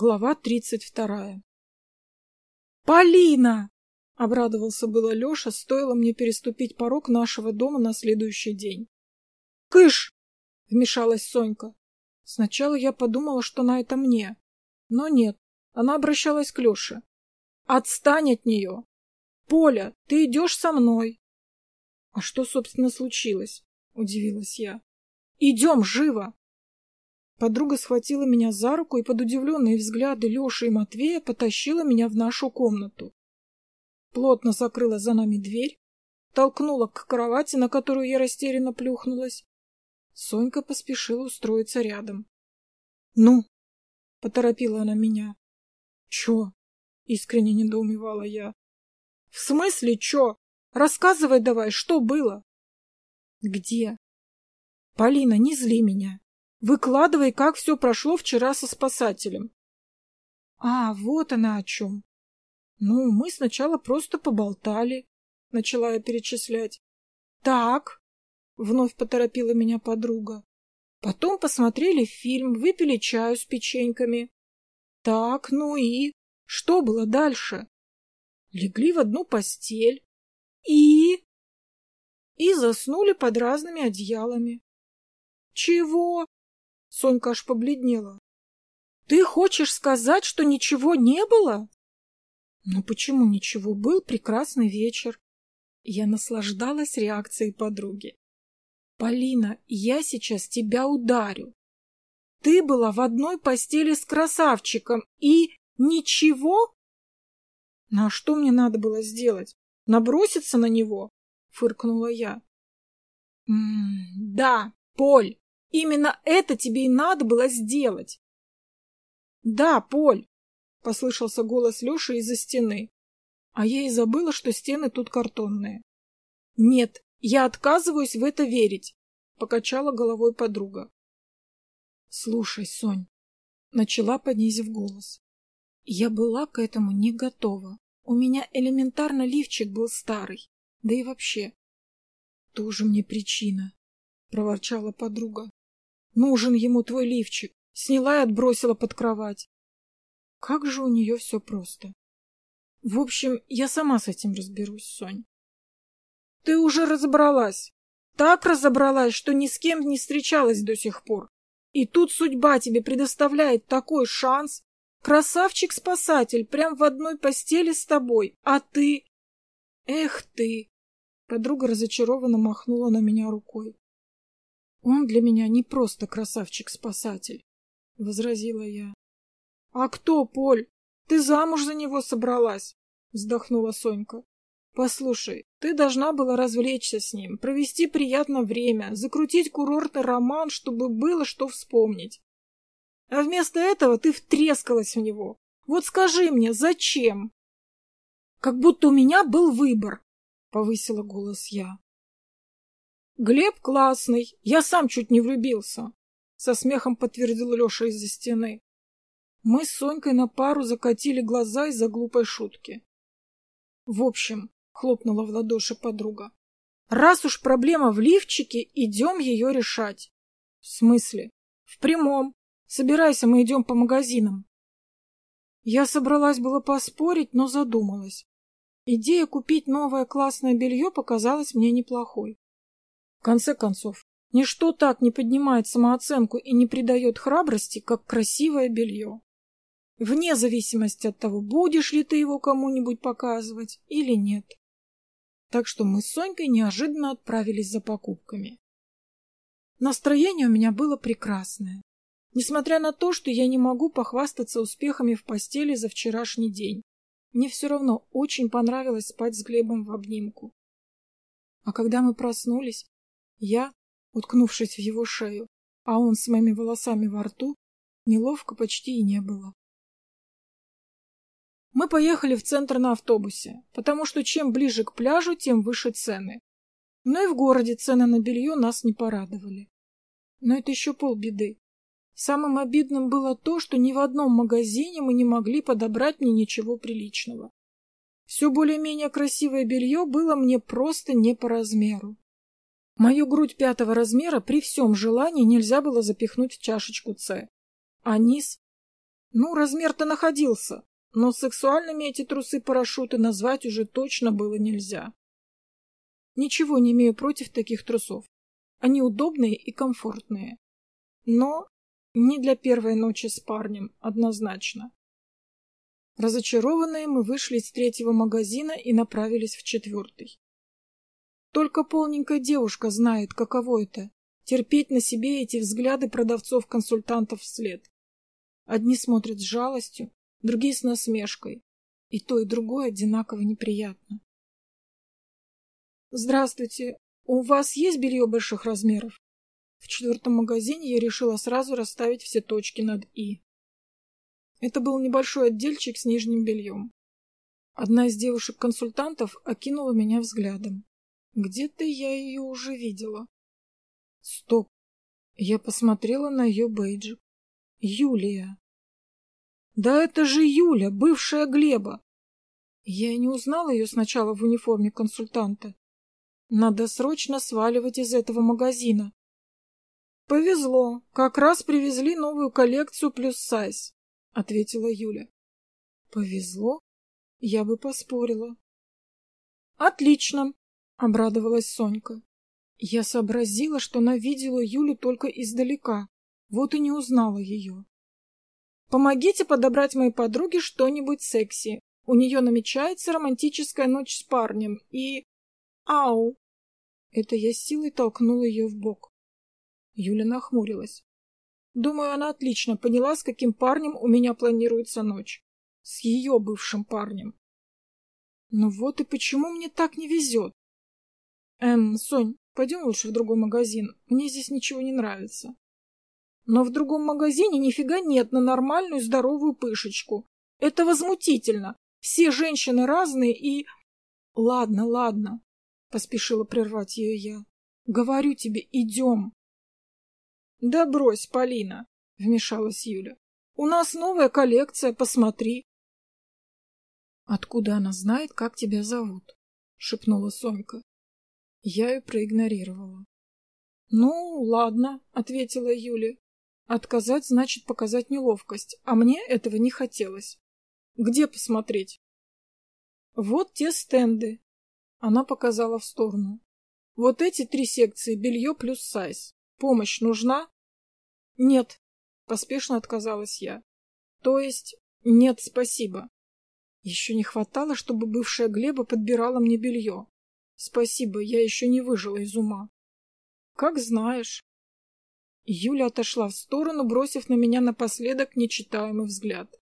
Глава тридцать вторая. «Полина!» — обрадовался было Леша, стоило мне переступить порог нашего дома на следующий день. «Кыш!» — вмешалась Сонька. Сначала я подумала, что на это мне. Но нет, она обращалась к Леше. «Отстань от нее! Поля, ты идешь со мной!» «А что, собственно, случилось?» — удивилась я. «Идем, живо!» Подруга схватила меня за руку и под удивленные взгляды Леши и Матвея потащила меня в нашу комнату. Плотно закрыла за нами дверь, толкнула к кровати, на которую я растерянно плюхнулась. Сонька поспешила устроиться рядом. — Ну? — поторопила она меня. — Чё? — искренне недоумевала я. — В смысле чё? Рассказывай давай, что было? — Где? — Полина, не зли меня. Выкладывай, как все прошло вчера со спасателем. А, вот она о чем. Ну, мы сначала просто поболтали, начала я перечислять. Так, вновь поторопила меня подруга. Потом посмотрели фильм, выпили чаю с печеньками. Так, ну и... Что было дальше? Легли в одну постель. И... И заснули под разными одеялами. Чего? Сонька аж побледнела. Ты хочешь сказать, что ничего не было? Ну почему ничего? Был прекрасный вечер. Я наслаждалась реакцией подруги. Полина, я сейчас тебя ударю. Ты была в одной постели с красавчиком и ничего? Ну а что мне надо было сделать? Наброситься на него? Фыркнула я. М -м да, Поль, Именно это тебе и надо было сделать. — Да, Поль, — послышался голос Леши из-за стены. А я и забыла, что стены тут картонные. — Нет, я отказываюсь в это верить, — покачала головой подруга. — Слушай, Сонь, — начала, понизив голос. Я была к этому не готова. У меня элементарно лифчик был старый. Да и вообще. — Тоже мне причина, — проворчала подруга. Нужен ему твой лифчик. Сняла и отбросила под кровать. Как же у нее все просто. В общем, я сама с этим разберусь, Сонь. Ты уже разобралась. Так разобралась, что ни с кем не встречалась до сих пор. И тут судьба тебе предоставляет такой шанс. Красавчик-спасатель прям в одной постели с тобой. А ты... Эх ты! Подруга разочарованно махнула на меня рукой. Он для меня не просто красавчик-спасатель, — возразила я. — А кто, Поль? Ты замуж за него собралась? — вздохнула Сонька. — Послушай, ты должна была развлечься с ним, провести приятное время, закрутить курортный роман, чтобы было что вспомнить. А вместо этого ты втрескалась в него. Вот скажи мне, зачем? — Как будто у меня был выбор, — повысила голос я. Глеб классный, я сам чуть не влюбился, со смехом подтвердил Леша из-за стены. Мы с Сонькой на пару закатили глаза из-за глупой шутки. В общем, хлопнула в ладоши подруга, раз уж проблема в лифчике, идем ее решать. В смысле? В прямом. Собирайся, мы идем по магазинам. Я собралась было поспорить, но задумалась. Идея купить новое классное белье показалась мне неплохой. В конце концов, ничто так не поднимает самооценку и не придает храбрости, как красивое белье. Вне зависимости от того, будешь ли ты его кому-нибудь показывать или нет. Так что мы с Сонькой неожиданно отправились за покупками. Настроение у меня было прекрасное. Несмотря на то, что я не могу похвастаться успехами в постели за вчерашний день, мне все равно очень понравилось спать с Глебом в обнимку. А когда мы проснулись, я, уткнувшись в его шею, а он с моими волосами во рту, неловко почти и не было. Мы поехали в центр на автобусе, потому что чем ближе к пляжу, тем выше цены. Но и в городе цены на белье нас не порадовали. Но это еще полбеды. Самым обидным было то, что ни в одном магазине мы не могли подобрать мне ничего приличного. Все более-менее красивое белье было мне просто не по размеру. Мою грудь пятого размера при всем желании нельзя было запихнуть в чашечку С. А низ? Ну, размер-то находился, но сексуальными эти трусы-парашюты назвать уже точно было нельзя. Ничего не имею против таких трусов. Они удобные и комфортные. Но не для первой ночи с парнем, однозначно. Разочарованные мы вышли из третьего магазина и направились в четвертый. Только полненькая девушка знает, каково это — терпеть на себе эти взгляды продавцов-консультантов вслед. Одни смотрят с жалостью, другие с насмешкой. И то, и другое одинаково неприятно. «Здравствуйте. У вас есть белье больших размеров?» В четвертом магазине я решила сразу расставить все точки над «и». Это был небольшой отдельчик с нижним бельем. Одна из девушек-консультантов окинула меня взглядом. Где-то я ее уже видела. Стоп. Я посмотрела на ее бейджик. Юлия. Да это же Юля, бывшая Глеба. Я не узнала ее сначала в униформе консультанта. Надо срочно сваливать из этого магазина. Повезло, как раз привезли новую коллекцию плюс сайз, ответила Юля. Повезло? Я бы поспорила. Отлично, обрадовалась Сонька. Я сообразила, что она видела Юлю только издалека, вот и не узнала ее. Помогите подобрать моей подруге что-нибудь секси. У нее намечается романтическая ночь с парнем и... Ау! Это я силой толкнула ее в бок. Юля нахмурилась. Думаю, она отлично поняла, с каким парнем у меня планируется ночь. С ее бывшим парнем. Ну вот и почему мне так не везет? Эм, Сонь, пойдем лучше в другой магазин. Мне здесь ничего не нравится. Но в другом магазине нифига нет на нормальную здоровую пышечку. Это возмутительно. Все женщины разные и... Ладно, ладно, поспешила прервать ее я. Говорю тебе, идем. Да брось, Полина, вмешалась Юля. У нас новая коллекция, посмотри. Откуда она знает, как тебя зовут? шепнула Сонька. Я ее проигнорировала. Ну, ладно, ответила Юля. Отказать значит показать неловкость, а мне этого не хотелось. Где посмотреть? Вот те стенды. Она показала в сторону. Вот эти три секции белье плюс сайз. Помощь нужна? Нет, поспешно отказалась я. То есть, нет, спасибо. Еще не хватало, чтобы бывшая Глеба подбирала мне белье. Спасибо, я еще не выжила из ума. Как знаешь. Юля отошла в сторону, бросив на меня напоследок нечитаемый взгляд.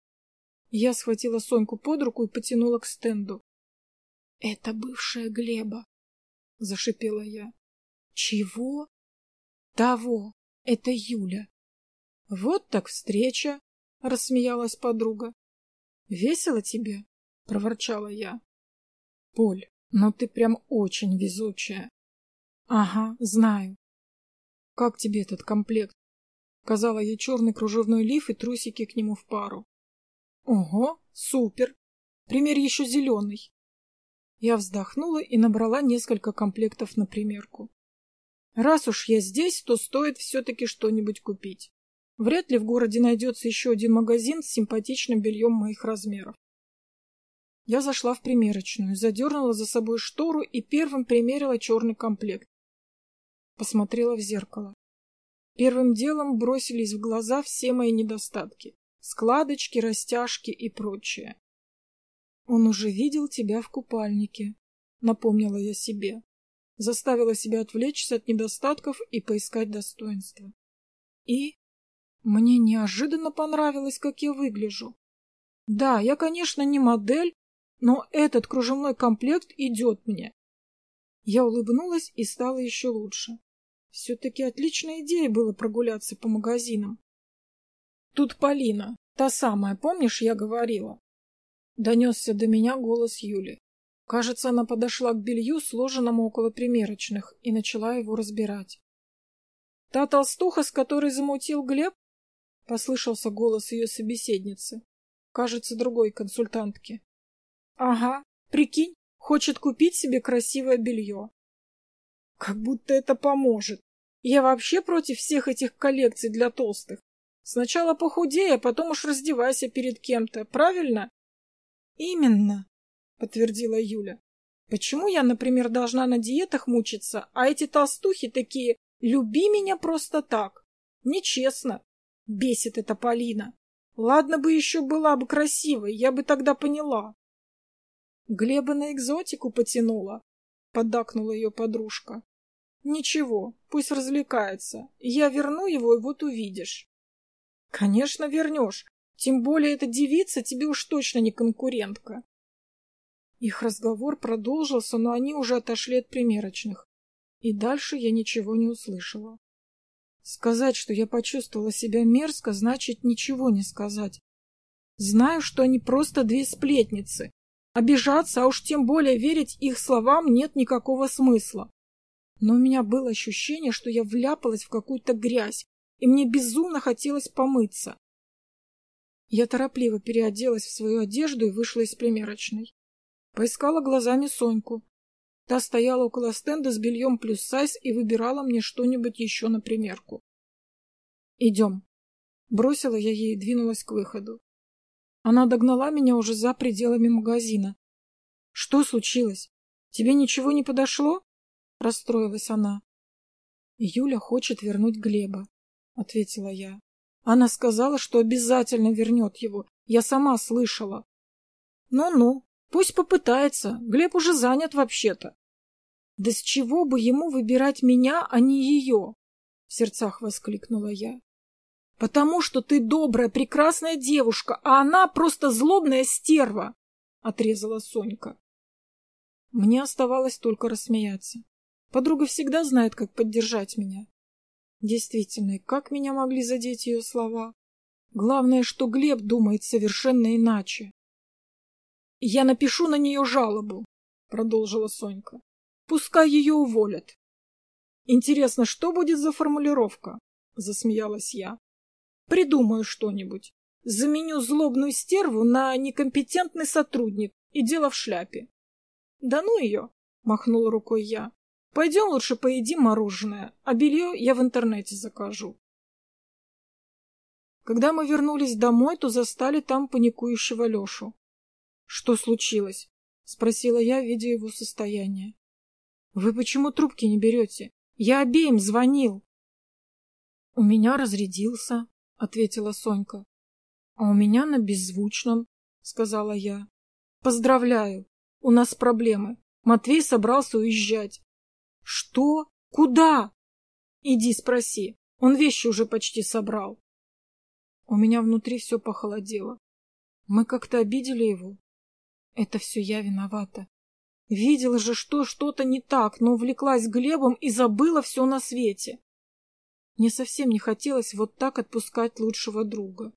Я схватила Соньку под руку и потянула к стенду. — Это бывшая Глеба, — зашипела я. — Чего? — Того. Это Юля. — Вот так встреча, — рассмеялась подруга. — Весело тебе? — проворчала я. — Поль, но ты прям очень везучая. — Ага, знаю. «Как тебе этот комплект?» Казала ей черный кружевной лиф и трусики к нему в пару. «Ого, супер! Пример еще зеленый!» Я вздохнула и набрала несколько комплектов на примерку. Раз уж я здесь, то стоит все-таки что-нибудь купить. Вряд ли в городе найдется еще один магазин с симпатичным бельем моих размеров. Я зашла в примерочную, задернула за собой штору и первым примерила черный комплект. Посмотрела в зеркало. Первым делом бросились в глаза все мои недостатки. Складочки, растяжки и прочее. Он уже видел тебя в купальнике, напомнила я себе. Заставила себя отвлечься от недостатков и поискать достоинства. И мне неожиданно понравилось, как я выгляжу. Да, я, конечно, не модель, но этот кружевной комплект идет мне. Я улыбнулась и стало еще лучше. Все-таки отличная идея было прогуляться по магазинам. Тут Полина, та самая, помнишь, я говорила? Донесся до меня голос Юли. Кажется, она подошла к белью, сложенному около примерочных, и начала его разбирать. «Та толстуха, с которой замутил Глеб?» — послышался голос ее собеседницы. Кажется, другой консультантки. «Ага, прикинь, хочет купить себе красивое белье. Как будто это поможет. Я вообще против всех этих коллекций для толстых. Сначала похудей, а потом уж раздевайся перед кем-то, правильно? Именно, подтвердила Юля. Почему я, например, должна на диетах мучиться, а эти толстухи такие «люби меня просто так»? Нечестно. Бесит эта Полина. Ладно бы еще была бы красивой, я бы тогда поняла. Глеба на экзотику потянула, поддакнула ее подружка. Ничего, пусть развлекается. Я верну его, и вот увидишь. Конечно, вернешь. Тем более эта девица тебе уж точно не конкурентка. Их разговор продолжился, но они уже отошли от примерочных. И дальше я ничего не услышала. Сказать, что я почувствовала себя мерзко, значит ничего не сказать. Знаю, что они просто две сплетницы. Обижаться, а уж тем более верить их словам нет никакого смысла. Но у меня было ощущение, что я вляпалась в какую-то грязь, и мне безумно хотелось помыться. Я торопливо переоделась в свою одежду и вышла из примерочной. Поискала глазами Соньку. Та стояла около стенда с бельем плюс сайз и выбирала мне что-нибудь еще на примерку. «Идем». Бросила я ей и двинулась к выходу. Она догнала меня уже за пределами магазина. «Что случилось? Тебе ничего не подошло?» Расстроилась она. «Юля хочет вернуть Глеба», — ответила я. Она сказала, что обязательно вернет его. Я сама слышала. Ну-ну, пусть попытается. Глеб уже занят вообще-то. Да с чего бы ему выбирать меня, а не ее? В сердцах воскликнула я. Потому что ты добрая, прекрасная девушка, а она просто злобная стерва, отрезала Сонька. Мне оставалось только рассмеяться. Подруга всегда знает, как поддержать меня. Действительно, как меня могли задеть ее слова? Главное, что Глеб думает совершенно иначе. «Я напишу на нее жалобу», — продолжила Сонька. «Пускай ее уволят». «Интересно, что будет за формулировка?» — засмеялась я. «Придумаю что-нибудь. Заменю злобную стерву на некомпетентный сотрудник и дело в шляпе». «Да ну ее!» — махнула рукой я. Пойдем лучше поедим мороженое, а белье я в интернете закажу. Когда мы вернулись домой, то застали там паникующего Лешу. — Что случилось? — спросила я, видя его состояние. — Вы почему трубки не берете? Я обеим звонил. — У меня разрядился, — ответила Сонька. — А у меня на беззвучном, — сказала я. — Поздравляю, у нас проблемы. Матвей собрался уезжать. Что? Куда? Иди спроси. Он вещи уже почти собрал. У меня внутри все похолодело. Мы как-то обидели его. Это все я виновата. Видела же, что что-то не так, но увлеклась Глебом и забыла все на свете. Мне совсем не хотелось вот так отпускать лучшего друга.